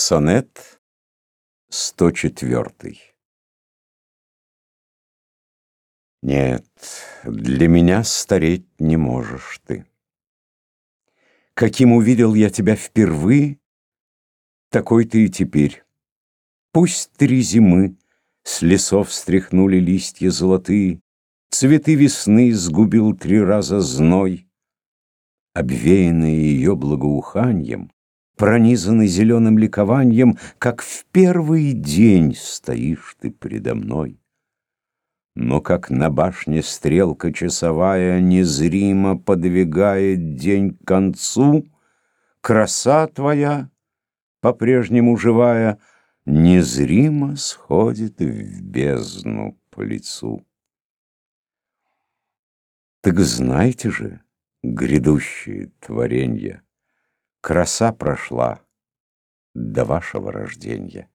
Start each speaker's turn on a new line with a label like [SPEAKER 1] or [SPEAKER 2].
[SPEAKER 1] Сонет 104 Нет, для меня стареть не можешь ты. Каким увидел я тебя впервые, такой ты и теперь. Пусть три зимы с лесов стряхнули листья золотые, Цветы весны сгубил три раза зной. Обвеянные ее благоуханьем, Пронизанный зеленым ликованием, Как в первый день стоишь ты предо мной. Но как на башне стрелка часовая Незримо подвигает день к концу, Краса твоя, по-прежнему живая, Незримо сходит в бездну по лицу. Так знайте же, грядущие творенья, Краса прошла до вашего рождения.